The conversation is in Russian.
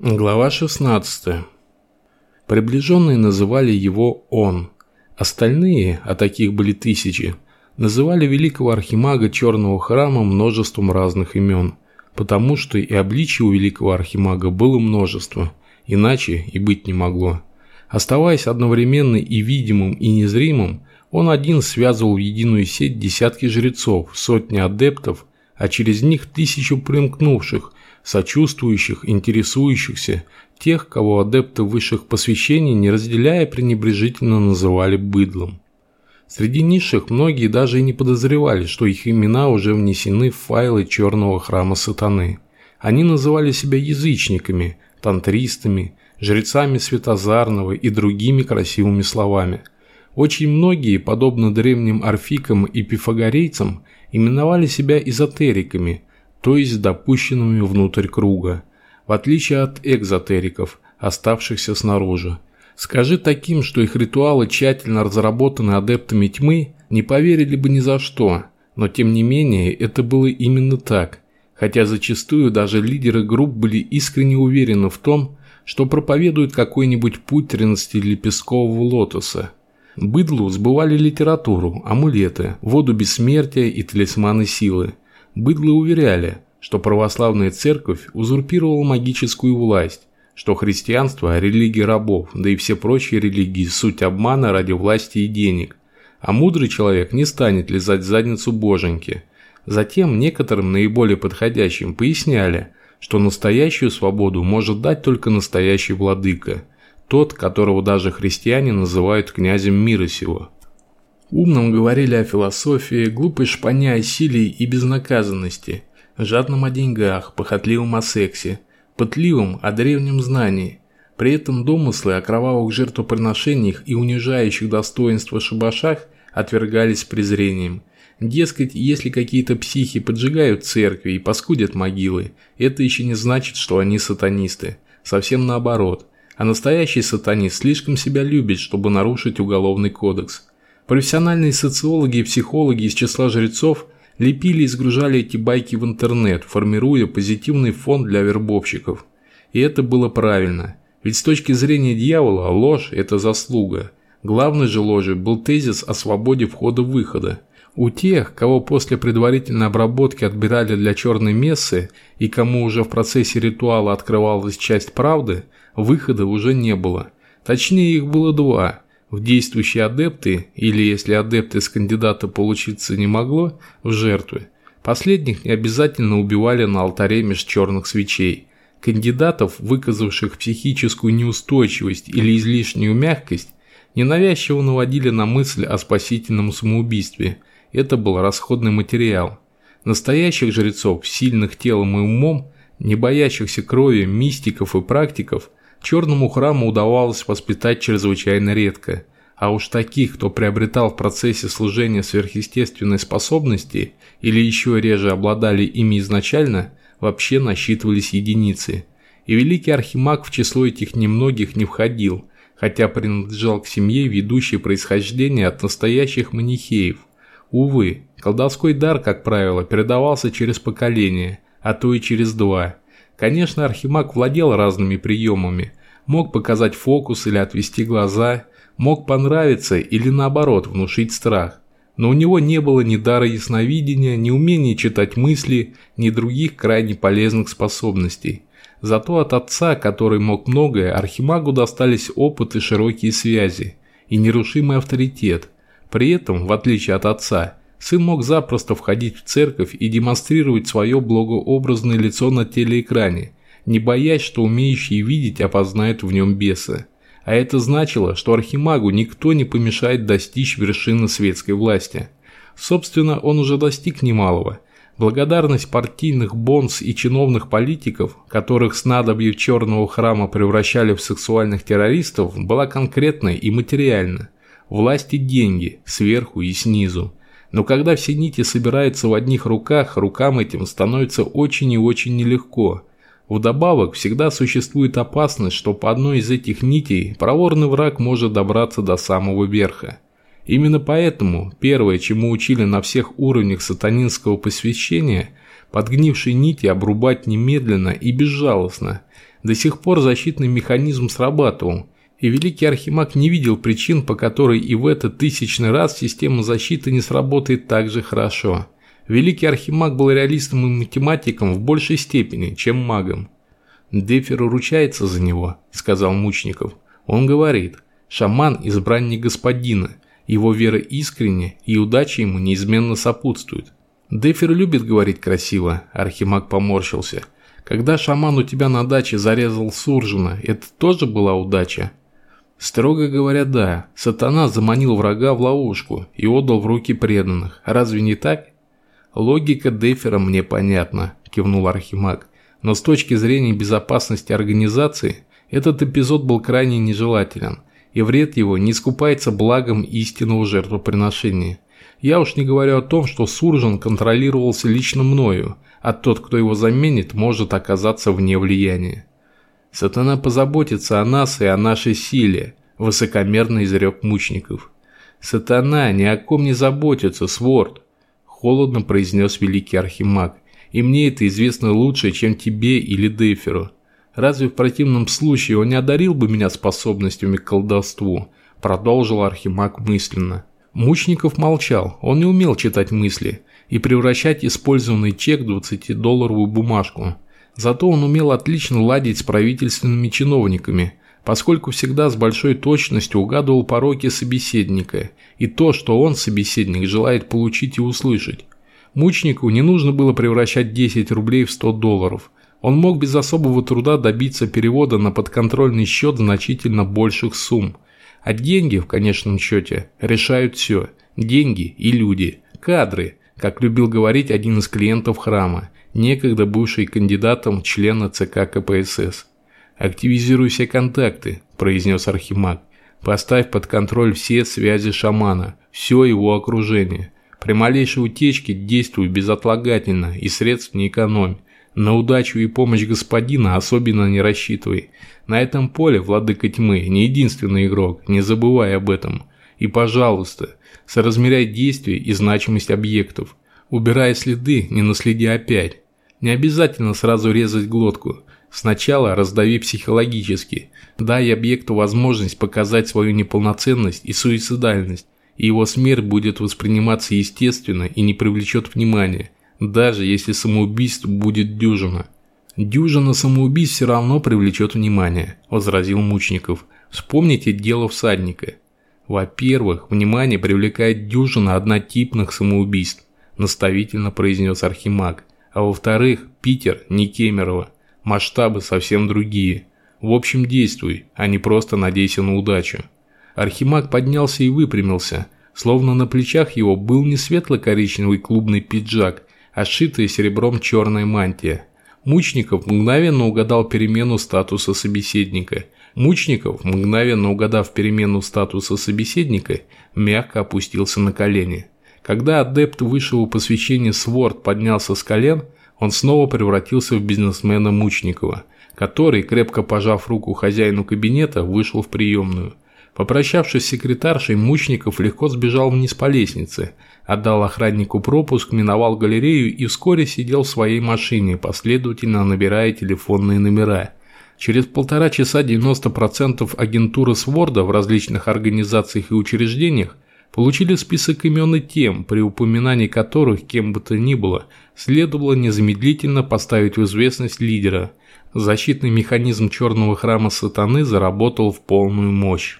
Глава 16. Приближенные называли его «он». Остальные, а таких были тысячи, называли великого архимага Черного храма множеством разных имен, потому что и обличия у великого архимага было множество, иначе и быть не могло. Оставаясь одновременно и видимым, и незримым, он один связывал в единую сеть десятки жрецов, сотни адептов, а через них тысячу примкнувших, сочувствующих, интересующихся, тех, кого адепты высших посвящений, не разделяя, пренебрежительно называли быдлом. Среди низших многие даже и не подозревали, что их имена уже внесены в файлы черного храма сатаны. Они называли себя язычниками, тантристами, жрецами Светозарного и другими красивыми словами. Очень многие, подобно древним орфикам и пифагорейцам, именовали себя эзотериками, то есть допущенными внутрь круга, в отличие от экзотериков, оставшихся снаружи. Скажи таким, что их ритуалы тщательно разработаны адептами тьмы, не поверили бы ни за что, но тем не менее это было именно так, хотя зачастую даже лидеры групп были искренне уверены в том, что проповедуют какой-нибудь путь 13-лепесткового лотоса. Быдлу сбывали литературу, амулеты, воду бессмертия и талисманы силы – Быдлы уверяли, что православная церковь узурпировала магическую власть, что христианство – религия рабов, да и все прочие религии – суть обмана ради власти и денег, а мудрый человек не станет лизать задницу боженьки. Затем некоторым наиболее подходящим поясняли, что настоящую свободу может дать только настоящий владыка, тот, которого даже христиане называют князем мира сего. Умным говорили о философии, глупой шпаня о силе и безнаказанности, жадным о деньгах, похотливым о сексе, пытливым о древнем знании. При этом домыслы о кровавых жертвоприношениях и унижающих достоинства шабашах отвергались презрением. Дескать, если какие-то психи поджигают церкви и паскудят могилы, это еще не значит, что они сатанисты. Совсем наоборот. А настоящий сатанист слишком себя любит, чтобы нарушить уголовный кодекс. Профессиональные социологи и психологи из числа жрецов лепили и сгружали эти байки в интернет, формируя позитивный фон для вербовщиков. И это было правильно. Ведь с точки зрения дьявола ложь – это заслуга. Главной же ложью был тезис о свободе входа-выхода. У тех, кого после предварительной обработки отбирали для черной мессы и кому уже в процессе ритуала открывалась часть правды, выхода уже не было. Точнее, их было два – в действующие адепты, или если адепты с кандидата получиться не могло, в жертвы. Последних не обязательно убивали на алтаре меж черных свечей. Кандидатов, выказавших психическую неустойчивость или излишнюю мягкость, ненавязчиво наводили на мысль о спасительном самоубийстве. Это был расходный материал. Настоящих жрецов, сильных телом и умом, не боящихся крови, мистиков и практиков – Черному храму удавалось воспитать чрезвычайно редко, а уж таких, кто приобретал в процессе служения сверхъестественные способности или еще реже обладали ими изначально, вообще насчитывались единицы. И великий архимаг в число этих немногих не входил, хотя принадлежал к семье, ведущей происхождение от настоящих манихеев. Увы, колдовской дар, как правило, передавался через поколение, а то и через два – Конечно, Архимаг владел разными приемами. Мог показать фокус или отвести глаза, мог понравиться или наоборот внушить страх. Но у него не было ни дара ясновидения, ни умения читать мысли, ни других крайне полезных способностей. Зато от отца, который мог многое, Архимагу достались опыт и широкие связи, и нерушимый авторитет. При этом, в отличие от отца, Сын мог запросто входить в церковь и демонстрировать свое благообразное лицо на телеэкране, не боясь, что умеющие видеть опознают в нем беса. А это значило, что Архимагу никто не помешает достичь вершины светской власти. Собственно, он уже достиг немалого. Благодарность партийных бонс и чиновных политиков, которых с надобьев черного храма превращали в сексуальных террористов, была конкретной и материальна. Власть и деньги, сверху и снизу. Но когда все нити собираются в одних руках, рукам этим становится очень и очень нелегко. Вдобавок, всегда существует опасность, что по одной из этих нитей проворный враг может добраться до самого верха. Именно поэтому первое, чему учили на всех уровнях сатанинского посвящения, подгнившие нити обрубать немедленно и безжалостно. До сих пор защитный механизм срабатывал, и великий архимаг не видел причин, по которой и в этот тысячный раз система защиты не сработает так же хорошо. Великий архимаг был реалистом и математиком в большей степени, чем магом. «Дефер уручается за него», – сказал Мучников. «Он говорит, шаман – избранник господина, его вера искренне, и удача ему неизменно сопутствует». Дефер любит говорить красиво, Архимаг поморщился. Когда шаман у тебя на даче зарезал Суржина, это тоже была удача? Строго говоря, да. Сатана заманил врага в ловушку и отдал в руки преданных. Разве не так? Логика Дефера мне понятна, кивнул Архимаг. Но с точки зрения безопасности организации, этот эпизод был крайне нежелателен, и вред его не скупается благом истинного жертвоприношения. Я уж не говорю о том, что Суржин контролировался лично мною, а тот, кто его заменит, может оказаться вне влияния. Сатана позаботится о нас и о нашей силе, высокомерно изрек мучников. Сатана ни о ком не заботится, Сворд, холодно произнес великий архимаг. И мне это известно лучше, чем тебе или Деферу. Разве в противном случае он не одарил бы меня способностями к колдовству? Продолжил архимаг мысленно. Мучников молчал, он не умел читать мысли и превращать использованный чек в 20-долларовую бумажку. Зато он умел отлично ладить с правительственными чиновниками, поскольку всегда с большой точностью угадывал пороки собеседника и то, что он, собеседник, желает получить и услышать. Мучнику не нужно было превращать 10 рублей в 100 долларов. Он мог без особого труда добиться перевода на подконтрольный счет значительно больших сумм. А деньги, в конечном счете, решают все. Деньги и люди. Кадры, как любил говорить один из клиентов храма, некогда бывший кандидатом члена ЦК КПСС. «Активизируй все контакты», – произнес Архимаг. «Поставь под контроль все связи шамана, все его окружение. При малейшей утечке действуй безотлагательно и средств не экономь. На удачу и помощь господина особенно не рассчитывай. На этом поле владыка тьмы не единственный игрок, не забывай об этом. И, пожалуйста, соразмеряй действия и значимость объектов. Убирая следы, не наследи опять. Не обязательно сразу резать глотку. Сначала раздави психологически. Дай объекту возможность показать свою неполноценность и суицидальность и его смерть будет восприниматься естественно и не привлечет внимания, даже если самоубийств будет дюжина. «Дюжина самоубийств все равно привлечет внимание», – возразил Мучников. «Вспомните дело всадника. Во-первых, внимание привлекает дюжина однотипных самоубийств», – наставительно произнес Архимаг. «А во-вторых, Питер, не Кемерово. Масштабы совсем другие. В общем, действуй, а не просто надейся на удачу». Архимаг поднялся и выпрямился, словно на плечах его был не светло-коричневый клубный пиджак, а сшитая серебром черная мантия. Мучников мгновенно угадал перемену статуса собеседника. Мучников, мгновенно угадав перемену статуса собеседника, мягко опустился на колени. Когда адепт высшего посвящения Сворд поднялся с колен, он снова превратился в бизнесмена Мучникова, который, крепко пожав руку хозяину кабинета, вышел в приемную – Попрощавшись с секретаршей, Мучников легко сбежал вниз по лестнице, отдал охраннику пропуск, миновал галерею и вскоре сидел в своей машине, последовательно набирая телефонные номера. Через полтора часа 90% агентуры Сворда в различных организациях и учреждениях получили список имен и тем, при упоминании которых, кем бы то ни было, следовало незамедлительно поставить в известность лидера. Защитный механизм черного храма сатаны заработал в полную мощь.